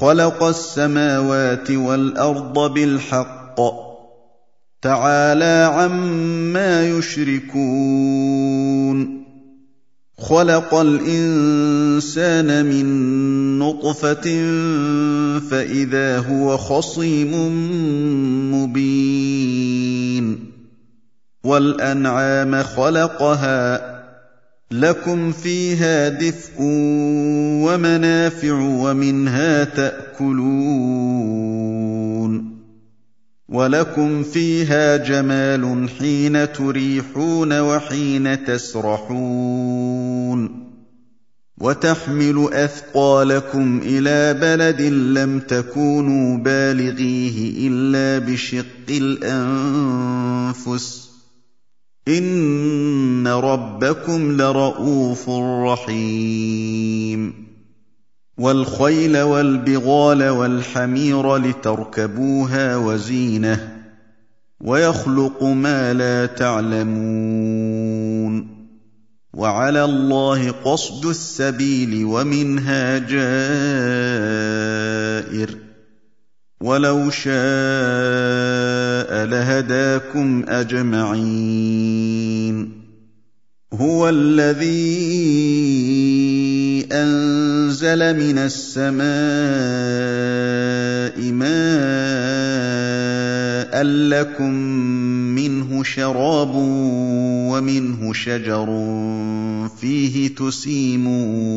خلق السماوات والأرض بالحق. تعالى عما يشركون. خلق الإنسان من نطفة فإذا هو خصيم مبين. والأنعام خلقها لكم فيها دفء ومنافع ومنها تأكلون ولكم فيها جمال حين تريحون وحين تسرحون وتحمل أثقالكم إلى بلد لم تكونوا بالغيه إلا بشق الأنفس ان ربكم لرءوف رحيم والخيل والبغال والحمير لتركبوها وزينه ويخلق ما لا تعلمون وعلى الله قصد السبيل ومنها جائر ولو شاء لهداكم اجمعين هو الذي انزل من السماء ماء لكم منه شراب ومنه شجر فيه تسيمون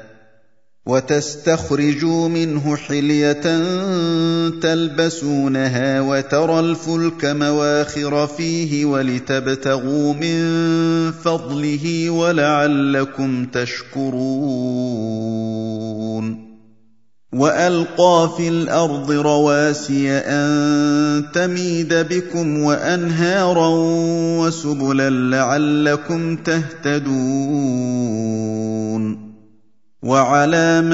وتستخرجوا منه حلية تلبسونها وترى الفلك مواخر فيه ولتبتغوا من فضله ولعلكم تشكرون. وألقى في الأرض رواسي أن تميد بكم وأنهارا وسبلا لعلكم تهتدون. وعلامات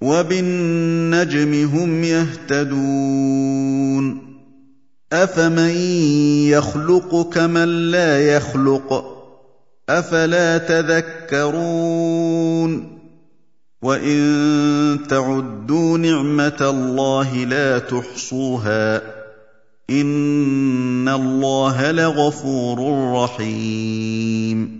وبالنجم هم يهتدون أفمن يخلق كمن لا يخلق أفلا تذكرون وإن تعدوا نعمة الله لا تحصوها إن الله لغفور رحيم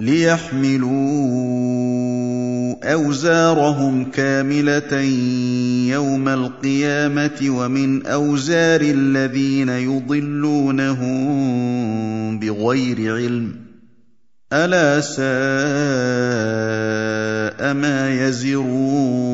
ليحملوا اوزارهم كامله يوم القيامه ومن اوزار الذين يضلونهم بغير علم الا ساء ما يزرون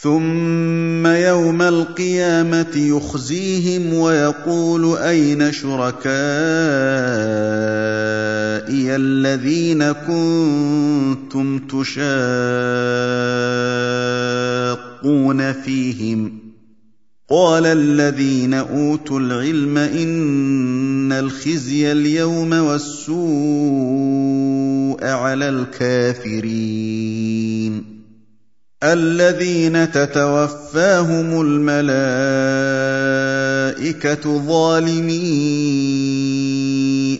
ثم يوم القيامه يخزيهم ويقول اين شركائي الذين كنتم تشاقون فيهم قال الذين اوتوا العلم ان الخزي اليوم والسوء على الكافرين الذين تتوفاهم الملائكة ظالمي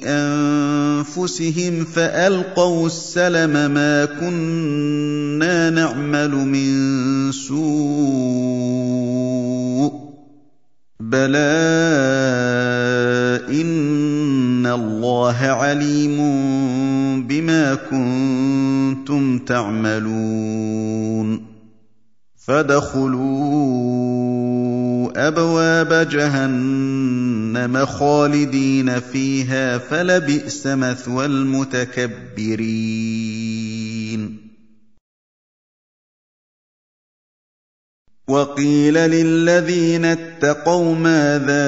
أنفسهم فألقوا السلم ما كنا نعمل من سوء بلى إن الله عليم بما كنتم تعملون فادخلوا أبواب جهنم خالدين فيها فلبئس مثوى المتكبرين. وقيل للذين اتقوا ماذا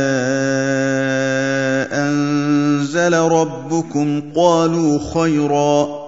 أنزل ربكم؟ قالوا خيرا.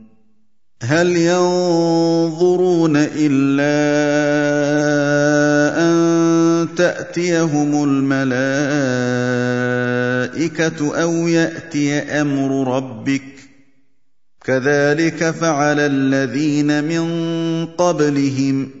هل ينظرون إلا أن تأتيهم الملائكة أو يأتي أمر ربك؟ كذلك فعل الذين من قبلهم.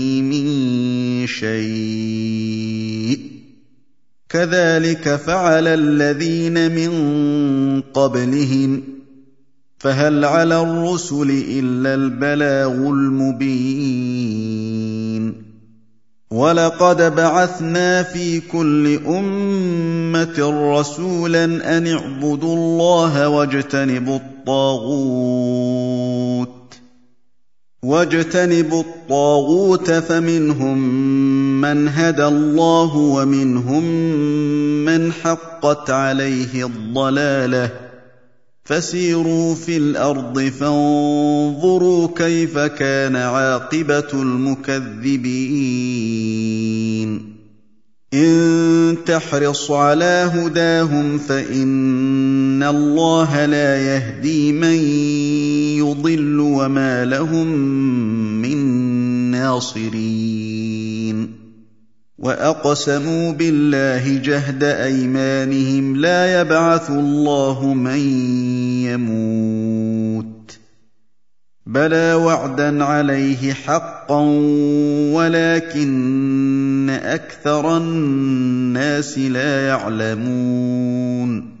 شيء. كذلك فعل الذين من قبلهم. فهل على الرسل إلا البلاغ المبين. وَلَقَدْ بَعَثْنَا فِي كُلِّ أُمَّةٍ رَّسُولًا أَنِ اعْبُدُوا اللَّهَ وَاجْتَنِبُوا الطَّاغُوتَ. وَاجْتَنِبُوا الطَّاغُوتَ فَمِنْهُم مَّنْ هَدَى اللَّهُ وَمِنْهُم مَّنْ حَقَّتْ عَلَيْهِ الضَّلَالَةُ. فسيروا في الأرض فانظروا كيف كان عاقبة المكذبين. إن تحرص على هداهم فإن الله لا يهدي من يضل وما لهم من ناصرين. وأقسموا بالله جهد أيمانهم لا يبعث الله من يموت. بلى وعدا عليه حقا ولكن أكثر الناس لا يعلمون.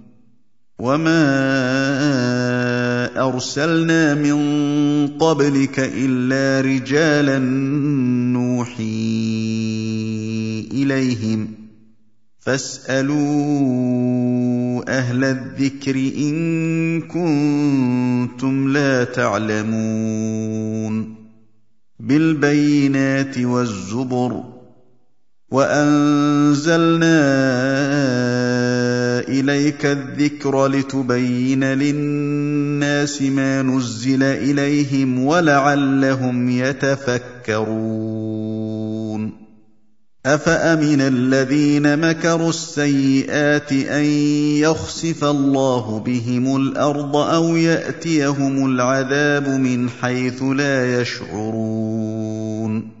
وَمَا أَرْسَلْنَا مِن قَبْلِكَ إِلَّا رِجَالًا نُّوحِي إِلَيْهِمْ ۖ فَاسْأَلُوا أَهْلَ الذِّكْرِ إِن كُنتُمْ لَا تَعْلَمُونَ بِالْبَيِّنَاتِ وَالزُّبُرِ وَأَنزَلْنَا إِلَيْكَ الذِّكْرَ لِتُبَيِّنَ لِلنَّاسِ مَا نُزِّلَ إِلَيْهِمْ وَلَعَلَّهُمْ يَتَفَكَّرُونَ. أَفَأَمِنَ الَّذِينَ مَكَرُوا السَّيِّئَاتِ أَن يَخْسِفَ اللَّهُ بِهِمُ الْأَرْضَ أَوْ يَأْتِيَهُمُ الْعَذَابُ مِنْ حَيْثُ لَا يَشْعُرُونَ؟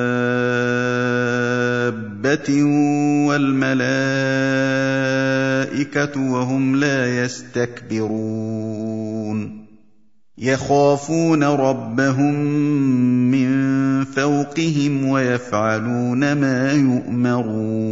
وَالْمَلَائِكَةُ وَهُمْ لَا يَسْتَكْبِرُونَ يَخَافُونَ رَبَّهُم مِّن فَوْقِهِمْ وَيَفْعَلُونَ مَا يُؤْمَرُونَ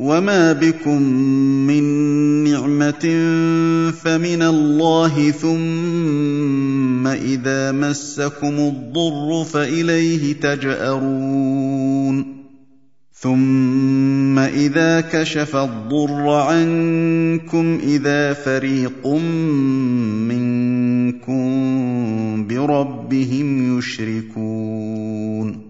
وما بكم من نعمه فمن الله ثم اذا مسكم الضر فاليه تجارون ثم اذا كشف الضر عنكم اذا فريق منكم بربهم يشركون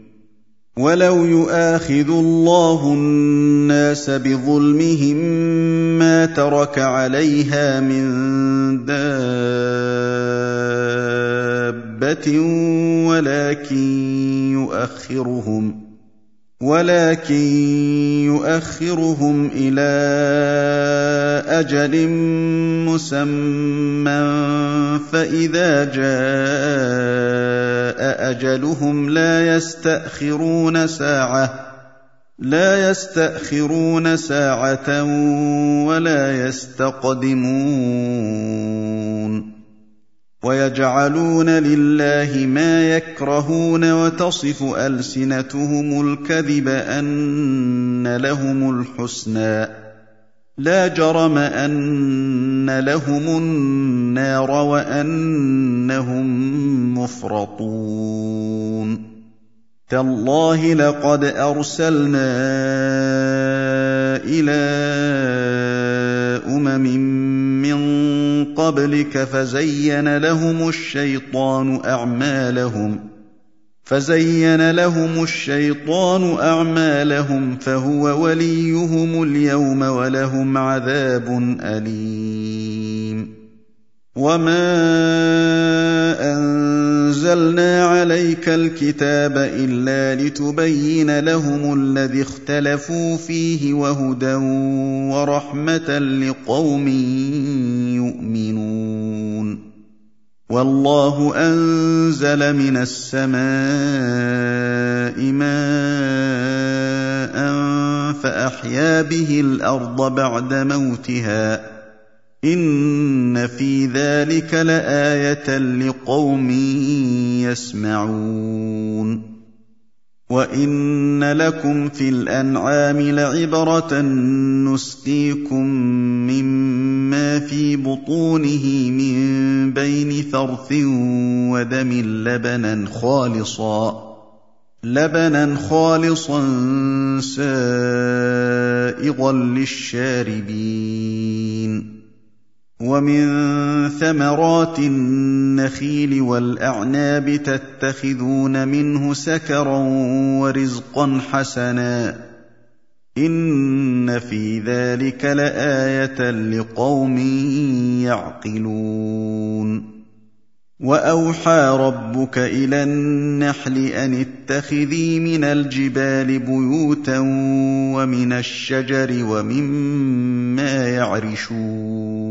ولو يؤاخذ الله الناس بظلمهم ما ترك عليها من دابه ولكن يؤخرهم ولكن يؤخرهم إلى أجل مسمى فإذا جاء أجلهم لا يستأخرون ساعة لا يستأخرون ساعة ولا يستقدمون. ويجعلون لله ما يكرهون وتصف ألسنتهم الكذب أن لهم الحسنى. لا جرم أن لهم النار وأنهم مفرطون. تالله لقد أرسلنا إلى امم من قبلك فزين لهم الشيطان أعمالهم فزين لهم الشيطان أعمالهم فهو وليهم اليوم ولهم عذاب أليم. وما انزلنا عليك الكتاب الا لتبين لهم الذي اختلفوا فيه وهدى ورحمه لقوم يؤمنون والله انزل من السماء ماء فاحيا به الأرض بعد موتها إِنَّ فِي ذَٰلِكَ لَآيَةً لِّقَوْمٍ يَسْمَعُونَ وَإِنَّ لَكُمْ فِي الْأَنْعَامِ لَعِبْرَةً نُّسْقِيكُم مِّمَّا فِي بُطُونِهِ مِن بَيْنِ فَرْثٍ وَدَمٍ لَّبَنًا خَالِصًا لبنا خالصا سائغا للشاربين ومن ثمرات النخيل والأعناب تتخذون منه سكرا ورزقا حسنا. إن في ذلك لآية لقوم يعقلون. وأوحى ربك إلى النحل أن اتخذي من الجبال بيوتا ومن الشجر ومما يعرشون.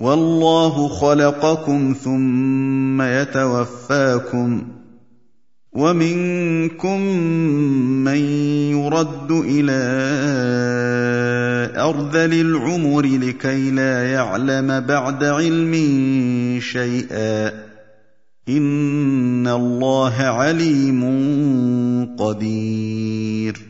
والله خلقكم ثم يتوفاكم ومنكم من يرد إلى ارذل العمر لكي لا يعلم بعد علم شيئا إن الله عليم قدير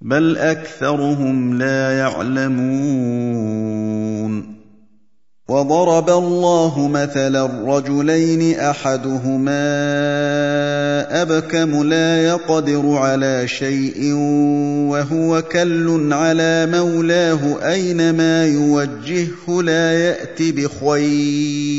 بل اكثرهم لا يعلمون وضرب الله مثلا رجلين احدهما ابكم لا يقدر على شيء وهو كل على مولاه اينما يوجهه لا يات بخير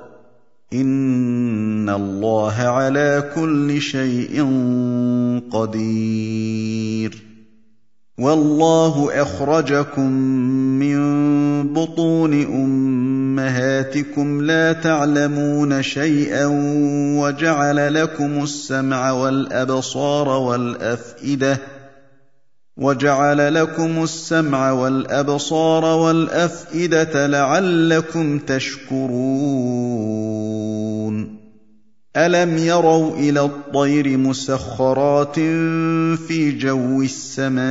ان الله على كل شيء قدير. والله اخرجكم من بطون امهاتكم لا تعلمون شيئا وجعل لكم السمع والابصار والافئده وجعل لكم السمع والابصار والافئده لعلكم تشكرون. الم يروا إلى الطير مسخرات في جو السماء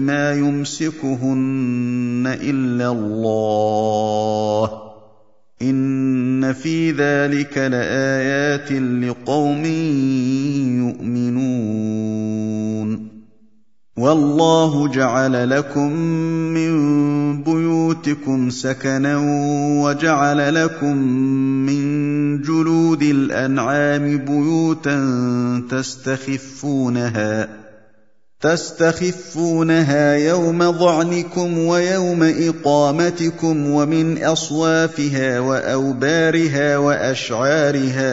ما يمسكهن الا الله ان في ذلك لايات لقوم يؤمنون والله جعل لكم من بيوتكم سكنا وجعل لكم من جلود الأنعام بيوتا تستخفونها تستخفونها يوم ظعنكم ويوم إقامتكم ومن أصوافها وأوبارها وأشعارها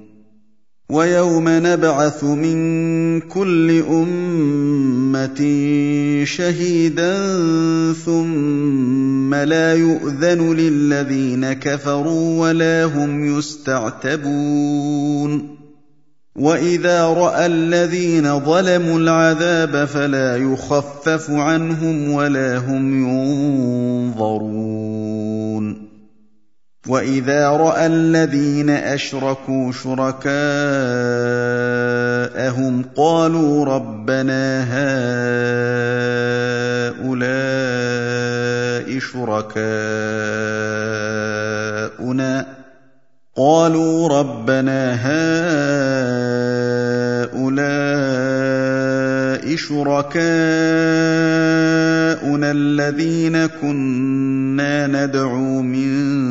ويوم نبعث من كل أمة شهيدا ثم لا يؤذن للذين كفروا ولا هم يستعتبون. وإذا رأى الذين ظلموا العذاب فلا يخفف عنهم ولا هم ينظرون. واذا راى الذين اشركوا شركاءهم قالوا ربنا هؤلاء شركاؤنا قالوا ربنا هؤلاء شركاؤنا الذين كنا ندعو من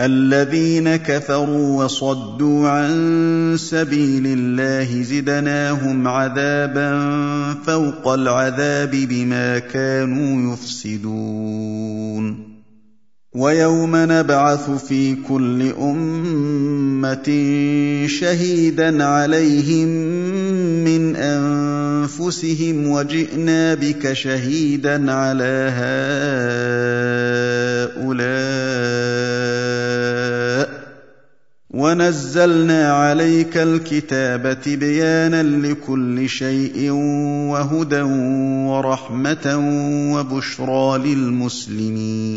الذين كفروا وصدوا عن سبيل الله زدناهم عذابا فوق العذاب بما كانوا يفسدون. ويوم نبعث في كل أمة شهيدا عليهم من أنفسهم وجئنا بك شهيدا على هؤلاء. ونزلنا عليك الكتاب تبيانا لكل شيء وهدى ورحمه وبشرى للمسلمين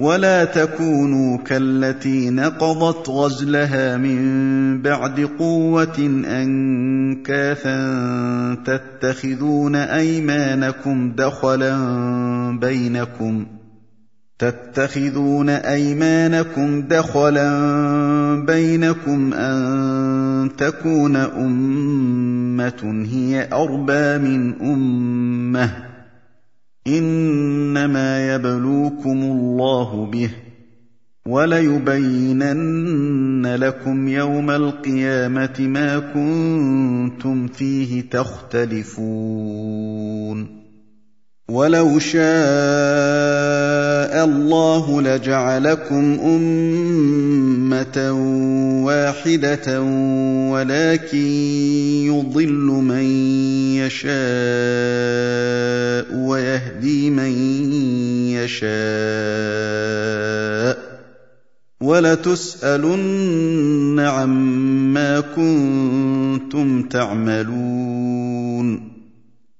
ولا تكونوا كالتي نقضت غزلها من بعد قوة أنكاثا تتخذون أيمانكم دخلا بينكم تتخذون أيمانكم دخلا بينكم أن تكون أمة هي أربى من أمة إنما يبلوكم الله به وليبينن لكم يوم القيامة ما كنتم فيه تختلفون. ولو شاء الله لجعلكم امه واحدة ولكن يضل من يشاء ويهدي من يشاء ولتسالن عما كنتم تعملون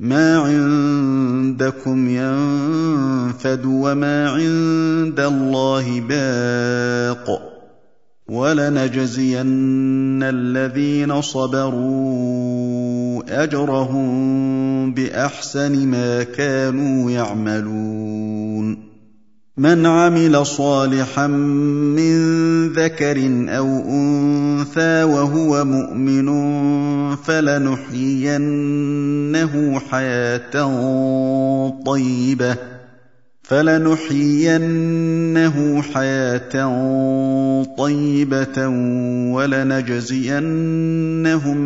ما عندكم ينفد وما عند الله باق ولنجزين الذين صبروا اجرهم باحسن ما كانوا يعملون من عمل صالحا من ذكر أو أنثى وهو مؤمن فلنحيينه حياة طيبة فلنحيينه حياة طيبة ولنجزينهم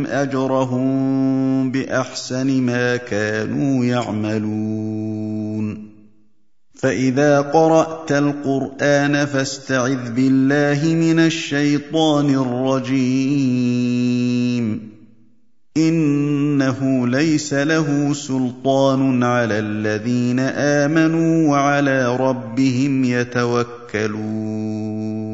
أجرهم بأحسن ما كانوا يعملون. فإذا قرأت القرآن فاستعذ بالله من الشيطان الرجيم. إنه ليس له سلطان على الذين آمنوا وعلى ربهم يتوكلون.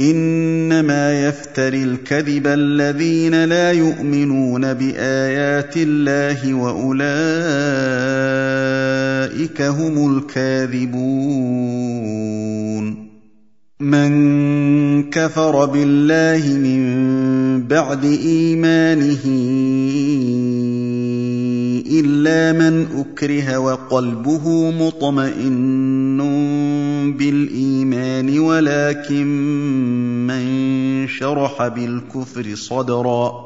إنما يفتري الكذب الذين لا يؤمنون بآيات الله وأولئك هم الكاذبون. من كفر بالله من بعد إيمانه إلا من أكره وقلبه مطمئن بالإيمان ولكن من شرح بالكفر صدرا.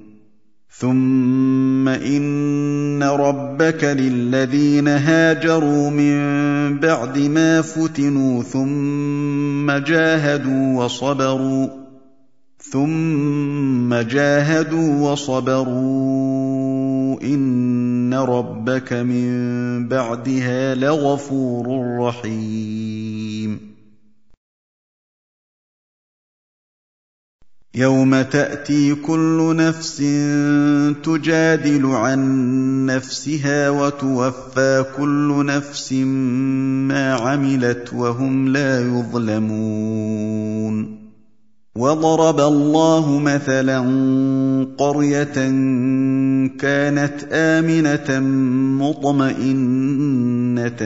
ثم ان ربك للذين هاجروا من بعد ما فتنوا ثم جاهدوا وصبروا ثم جاهدوا وصبروا ان ربك من بعدها لغفور رحيم يوم تاتي كل نفس تجادل عن نفسها وتوفى كل نفس ما عملت وهم لا يظلمون وضرب الله مثلا قريه كانت آمنة مطمئنة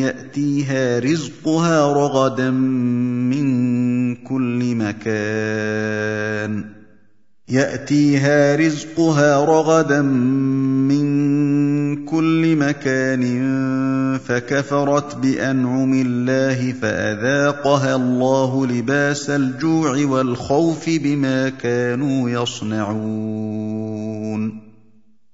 يأتيها رزقها رغدا من كل مكان. يأتيها رزقها رغدا من كل مكان فكفرت بأنعم الله فأذاقها الله لباس الجوع والخوف بما كانوا يصنعون.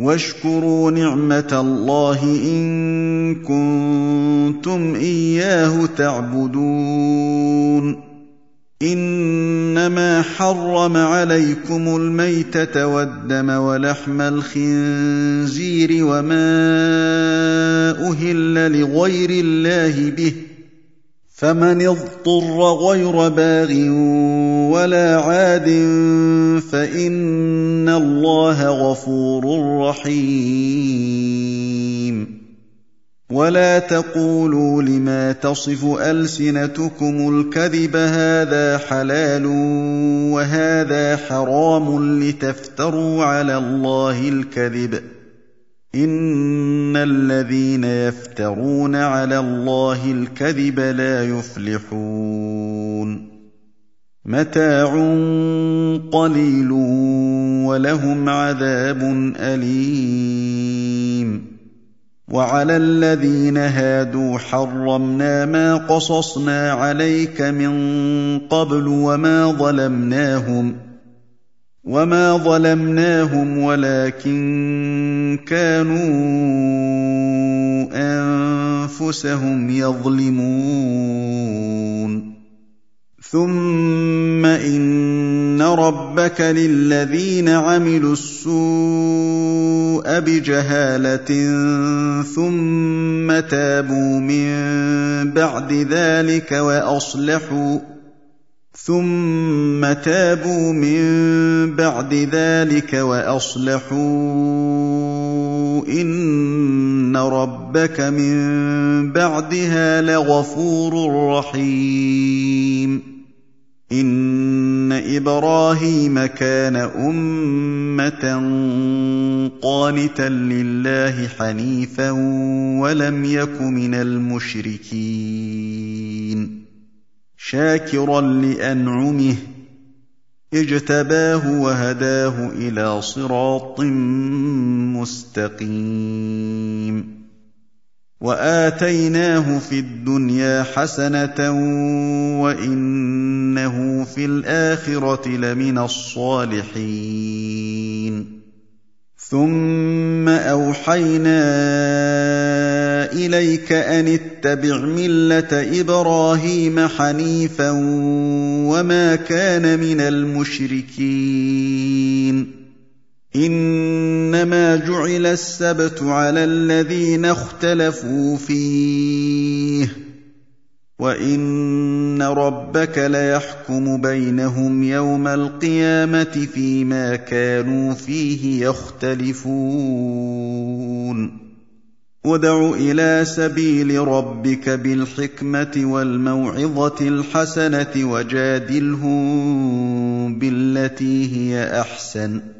واشكروا نعمة الله إن كنتم إياه تعبدون. إنما حرم عليكم الميتة والدم ولحم الخنزير وما أهل لغير الله به فمن اضطر غير باغ ولا عاد فإن الله غفور رحيم. ولا تقولوا لما تصف ألسنتكم الكذب هذا حلال وهذا حرام لتفتروا على الله الكذب. إِنَّ الَّذِينَ يَفْتَرُونَ عَلَى اللَّهِ الْكَذِبَ لَا يُفْلِحُونَ مَتَاعٌ قَلِيلٌ وَلَهُمْ عَذَابٌ أَلِيمٌ وَعَلَى الَّذِينَ هَادُوا حَرَّمْنَا مَا قَصَصْنَا عَلَيْكَ مِن قَبْلُ وَمَا ظَلَمْنَاهُمْ ۖ وما ظلمناهم ولكن كانوا انفسهم يظلمون ثم ان ربك للذين عملوا السوء بجهاله ثم تابوا من بعد ذلك واصلحوا ثم تابوا من بعد ذلك واصلحوا ان ربك من بعدها لغفور رحيم ان إبراهيم كان امه قانتا لله حنيفا ولم يك من المشركين شاكرا لأنعمه اجتباه وهداه إلى صراط مستقيم. وآتيناه في الدنيا حسنة وإنه في الآخرة لمن الصالحين. ثم اوحينا اليك ان اتبع مله إبراهيم حنيفا وما كان من المشركين انما جعل السبت على الذين اختلفوا فيه وان ربك ليحكم بينهم يوم القيامه فيما كانوا فيه يختلفون ادع إلى سبيل ربك بالحكمه والموعظه الحسنه وجادلهم بالتي هي احسن